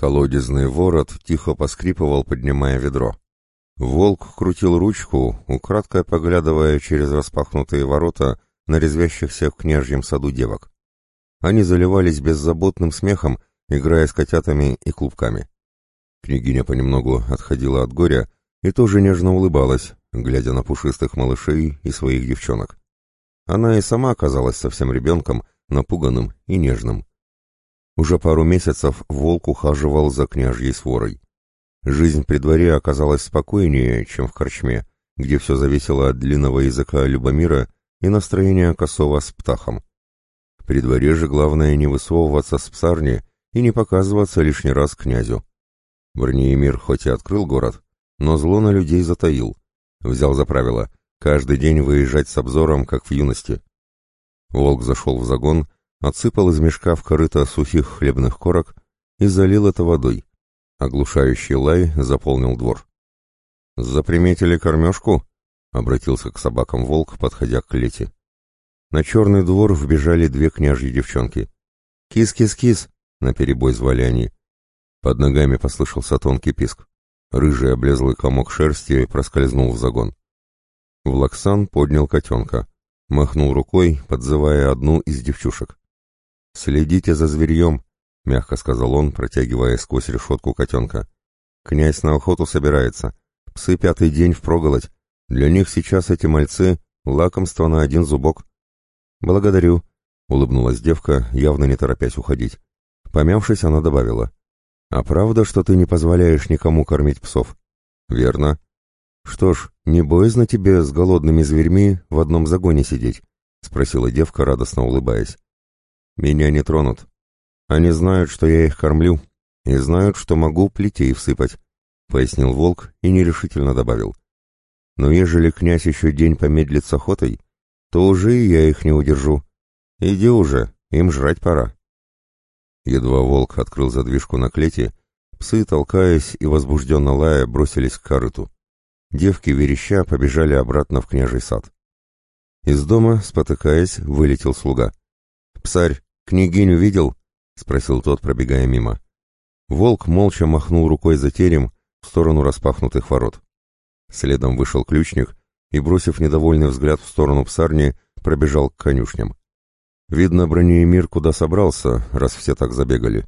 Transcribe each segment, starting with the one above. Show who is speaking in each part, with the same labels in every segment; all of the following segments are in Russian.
Speaker 1: Колодезный ворот тихо поскрипывал, поднимая ведро. Волк крутил ручку, украдкой поглядывая через распахнутые ворота на резвящихся в княжьем саду девок. Они заливались беззаботным смехом, играя с котятами и клубками. Княгиня понемногу отходила от горя и тоже нежно улыбалась, глядя на пушистых малышей и своих девчонок. Она и сама оказалась совсем ребенком, напуганным и нежным. Уже пару месяцев волк ухаживал за княжьей сворой. Жизнь при дворе оказалась спокойнее, чем в корчме, где все зависело от длинного языка Любомира и настроения Косова с Птахом. При дворе же главное не высовываться с псарни и не показываться лишний раз князю. Бронеемир хоть и открыл город, но зло на людей затаил. Взял за правило каждый день выезжать с обзором, как в юности. Волк зашел в загон, отсыпал из мешка в корыто сухих хлебных корок и залил это водой. Оглушающий лай заполнил двор. «Заприметили кормежку?» — обратился к собакам волк, подходя к клете. На черный двор вбежали две княжьи девчонки. «Кис-кис-кис!» — наперебой звали они. Под ногами послышался тонкий писк. Рыжий облезлый комок шерсти проскользнул в загон. Влаксан поднял котенка. Махнул рукой, подзывая одну из девчушек. «Следите за зверьем», — мягко сказал он, протягивая сквозь решетку котенка. «Князь на охоту собирается. Псы пятый день впроголодь. Для них сейчас эти мальцы — лакомство на один зубок». «Благодарю», — улыбнулась девка, явно не торопясь уходить. Помявшись, она добавила. «А правда, что ты не позволяешь никому кормить псов?» «Верно». «Что ж, не боязно тебе с голодными зверьми в одном загоне сидеть?» — спросила девка, радостно улыбаясь. «Меня не тронут. Они знают, что я их кормлю, и знают, что могу плетей всыпать», — пояснил волк и нерешительно добавил. «Но ежели князь еще день помедлит с охотой, то уже и я их не удержу. Иди уже, им жрать пора». Едва волк открыл задвижку на клете, псы, толкаясь и возбужденно лая, бросились к корыту. Девки вереща побежали обратно в княжий сад. Из дома, спотыкаясь, вылетел слуга. «Псарь, княгиню видел?» — спросил тот, пробегая мимо. Волк молча махнул рукой за терем в сторону распахнутых ворот. Следом вышел ключник и, бросив недовольный взгляд в сторону псарни, пробежал к конюшням. Видно, бронеемир куда собрался, раз все так забегали.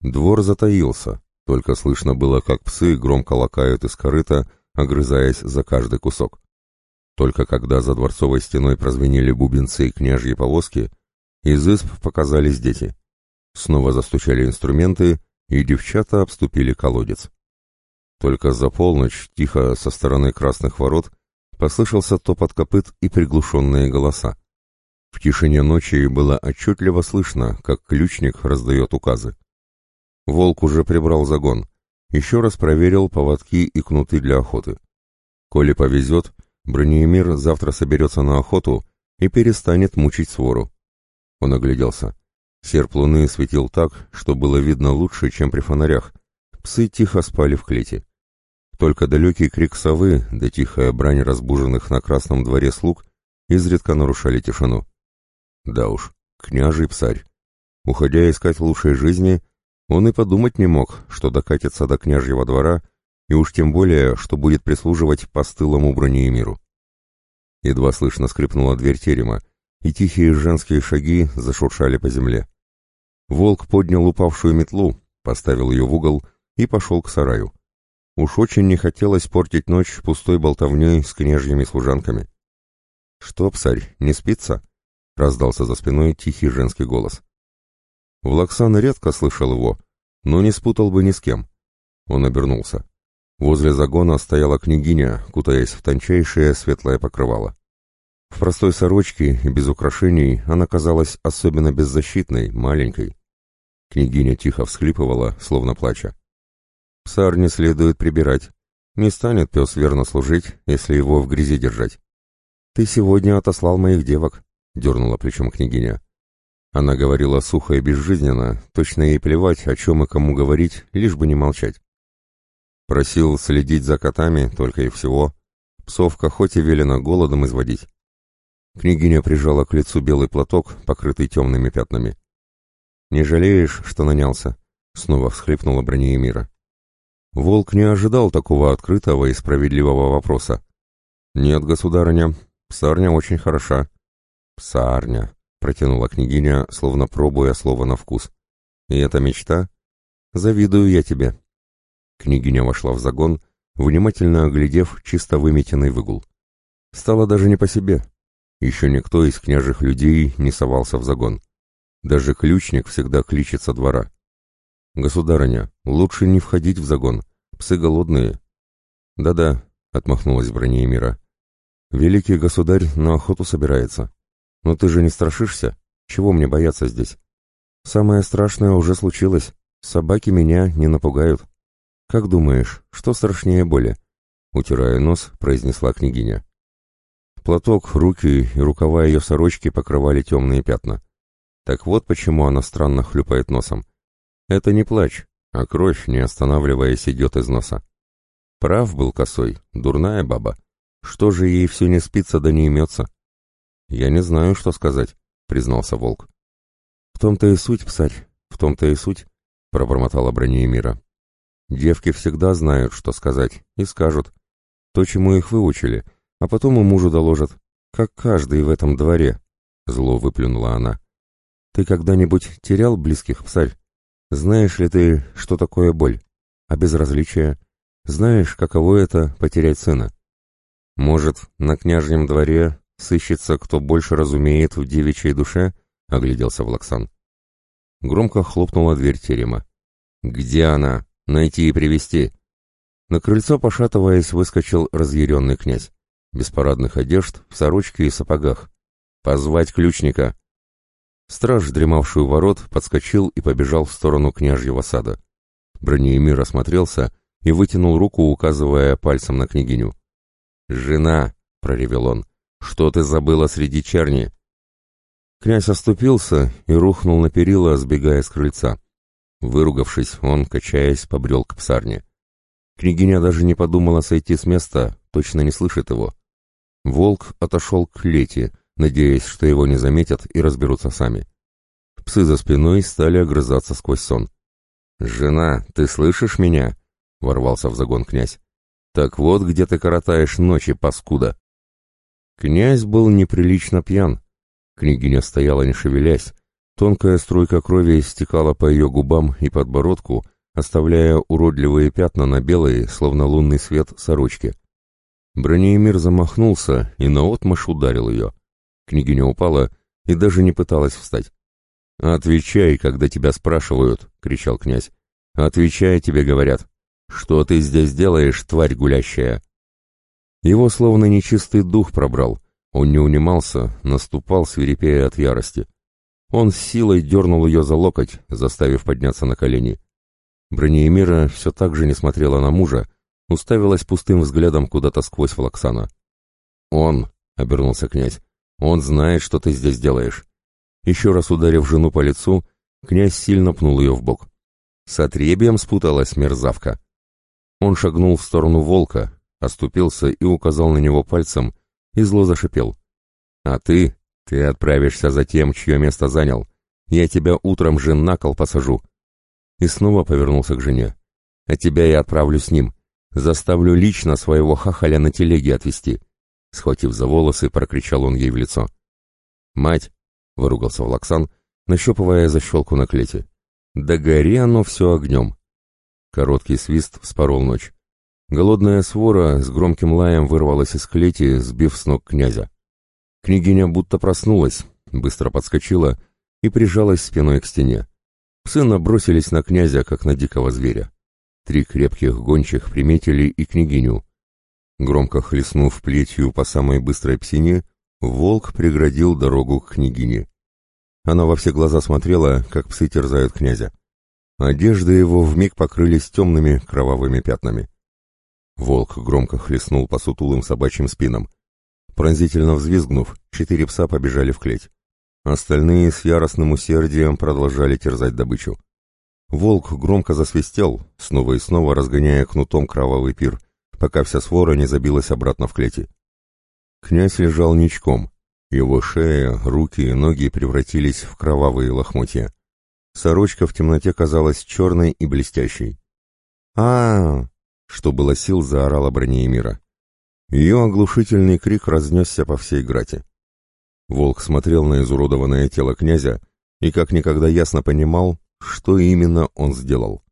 Speaker 1: Двор затаился, только слышно было, как псы громко лакают из корыта, огрызаясь за каждый кусок. Только когда за дворцовой стеной прозвенели бубенцы и княжьи повозки, из изб показались дети. Снова застучали инструменты, и девчата обступили колодец. Только за полночь, тихо со стороны красных ворот, послышался топот копыт и приглушенные голоса. В тишине ночи было отчетливо слышно, как ключник раздает указы. Волк уже прибрал загон, еще раз проверил поводки и кнуты для охоты. Коли повезет, Бронеемир завтра соберется на охоту и перестанет мучить свору. Он огляделся. Серп луны светил так, что было видно лучше, чем при фонарях. Псы тихо спали в клете. Только далекий крик совы да тихая брань разбуженных на красном дворе слуг изредка нарушали тишину. Да уж, княжий псарь. Уходя искать лучшей жизни, он и подумать не мог, что докатится до княжьего двора, и уж тем более, что будет прислуживать постылому бронеемиру. Едва слышно скрипнула дверь терема, и тихие женские шаги зашуршали по земле. Волк поднял упавшую метлу, поставил ее в угол и пошел к сараю. Уж очень не хотелось портить ночь пустой болтовней с княжьими служанками. «Что, псарь, не спится?» — раздался за спиной тихий женский голос. Влаксан редко слышал его, но не спутал бы ни с кем. Он обернулся. Возле загона стояла княгиня, кутаясь в тончайшее светлое покрывало. В простой сорочке и без украшений она казалась особенно беззащитной, маленькой. Княгиня тихо всхлипывала, словно плача. «Псар не следует прибирать. Не станет пес верно служить, если его в грязи держать. Ты сегодня отослал моих девок дернула плечом княгиня. Она говорила сухо и безжизненно, точно ей плевать, о чем и кому говорить, лишь бы не молчать. Просил следить за котами, только и всего. Псовка хоть и велено голодом изводить. Княгиня прижала к лицу белый платок, покрытый темными пятнами. «Не жалеешь, что нанялся?» — снова всхлипнула Бронеемира. Волк не ожидал такого открытого и справедливого вопроса. «Нет, государыня, псарня очень хороша». «Псарня», — протянула княгиня, словно пробуя слово на вкус. «И это мечта? Завидую я тебе». Княгиня вошла в загон, внимательно оглядев чисто выметенный выгул. Стало даже не по себе. Еще никто из княжих людей не совался в загон. Даже ключник всегда кличет со двора. «Государыня, лучше не входить в загон. Псы голодные». «Да-да», — отмахнулась Бронеемира. «Великий государь на охоту собирается. Но ты же не страшишься? Чего мне бояться здесь? Самое страшное уже случилось. Собаки меня не напугают». «Как думаешь, что страшнее боли?» Утирая нос, произнесла княгиня. Платок, руки и рукава ее сорочки покрывали темные пятна. Так вот почему она странно хлюпает носом. Это не плач, а кровь, не останавливаясь, идет из носа. Прав был косой, дурная баба. Что же ей все не спится да не имется? Я не знаю, что сказать, признался волк. В том-то и суть, псарь, в том-то и суть, пробормотала Бронеемира. Девки всегда знают, что сказать, и скажут. То, чему их выучили, а потом и мужу доложат. Как каждый в этом дворе. Зло выплюнула она. Ты когда-нибудь терял близких, псарь? Знаешь ли ты, что такое боль? А безразличие? Знаешь, каково это — потерять сына? Может, на княжнем дворе сыщется, кто больше разумеет в девичьей душе? — огляделся Влаксан. Громко хлопнула дверь терема. «Где она?» Найти и привести. На крыльцо, пошатываясь, выскочил разъяренный князь. Без парадных одежд, в сорочке и сапогах. «Позвать ключника!» Страж, дремавший у ворот, подскочил и побежал в сторону княжьего сада. Бронеемир осмотрелся и вытянул руку, указывая пальцем на княгиню. «Жена!» — проревел он. «Что ты забыла среди черни?» Князь оступился и рухнул на перила, сбегая с крыльца. Выругавшись, он, качаясь, побрел к псарне. Княгиня даже не подумала сойти с места, точно не слышит его. Волк отошел к Лете, надеясь, что его не заметят и разберутся сами. Псы за спиной стали огрызаться сквозь сон. «Жена, ты слышишь меня?» — ворвался в загон князь. «Так вот, где ты коротаешь ночи, паскуда!» Князь был неприлично пьян. Княгиня стояла не шевелясь, Тонкая струйка крови стекала по ее губам и подбородку, оставляя уродливые пятна на белой, словно лунный свет, сорочке. Бронеемир замахнулся и наотмашь ударил ее. Княгиня упала и даже не пыталась встать. «Отвечай, когда тебя спрашивают!» — кричал князь. «Отвечай, тебе говорят! Что ты здесь делаешь, тварь гулящая?» Его словно нечистый дух пробрал. Он не унимался, наступал, свирепея от ярости. Он с силой дернул ее за локоть, заставив подняться на колени. Бронеемира все так же не смотрела на мужа, уставилась пустым взглядом куда-то сквозь Влаксана. «Он», — обернулся князь, — «он знает, что ты здесь делаешь». Еще раз ударив жену по лицу, князь сильно пнул ее в бок. С отребием спуталась мерзавка. Он шагнул в сторону волка, оступился и указал на него пальцем, и зло зашипел. «А ты, «Ты отправишься за тем, чье место занял. Я тебя утром же на кол посажу». И снова повернулся к жене. «А тебя я отправлю с ним. Заставлю лично своего хахаля на телеге отвезти». Схватив за волосы, прокричал он ей в лицо. «Мать!» — выругался Влаксан, нащупывая защелку на клете. «Да гори оно все огнем!» Короткий свист вспорол ночь. Голодная свора с громким лаем вырвалась из клети, сбив с ног князя. Княгиня будто проснулась, быстро подскочила и прижалась спиной к стене. Псы набросились на князя, как на дикого зверя. Три крепких гончих приметили и княгиню. Громко хлестнув плетью по самой быстрой псине, волк преградил дорогу к княгине. Она во все глаза смотрела, как псы терзают князя. Одежды его вмиг покрылись темными кровавыми пятнами. Волк громко хлестнул по сутулым собачьим спинам. Пронзительно взвизгнув, четыре пса побежали в клеть. Остальные с яростным усердием продолжали терзать добычу. Волк громко засвистел, снова и снова разгоняя кнутом кровавый пир, пока вся свора не забилась обратно в клети. Князь лежал ничком. Его шея, руки и ноги превратились в кровавые лохмотья. Сорочка в темноте казалась черной и блестящей. а, что было сил, заорала Бронеемира. Ее оглушительный крик разнесся по всей грате. Волк смотрел на изуродованное тело князя и как никогда ясно понимал, что именно он сделал.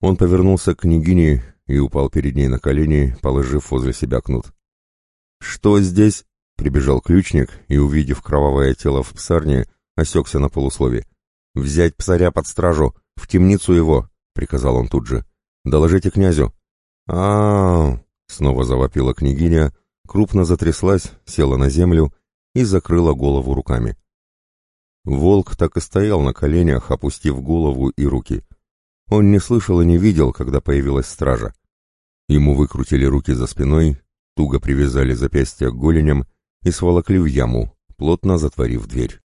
Speaker 1: Он повернулся к княгине и упал перед ней на колени, положив возле себя кнут. «Что здесь?» — прибежал ключник и, увидев кровавое тело в псарне, осекся на полуслове. «Взять псаря под стражу, в темницу его!» — приказал он тут же. «Доложите князю!» а, -а, -а снова завопила княгиня, крупно затряслась, села на землю и закрыла голову руками. Волк так и стоял на коленях, опустив голову и руки. Он не слышал и не видел, когда появилась стража. Ему выкрутили руки за спиной, туго привязали запястья к голеням и сволокли в яму, плотно затворив дверь.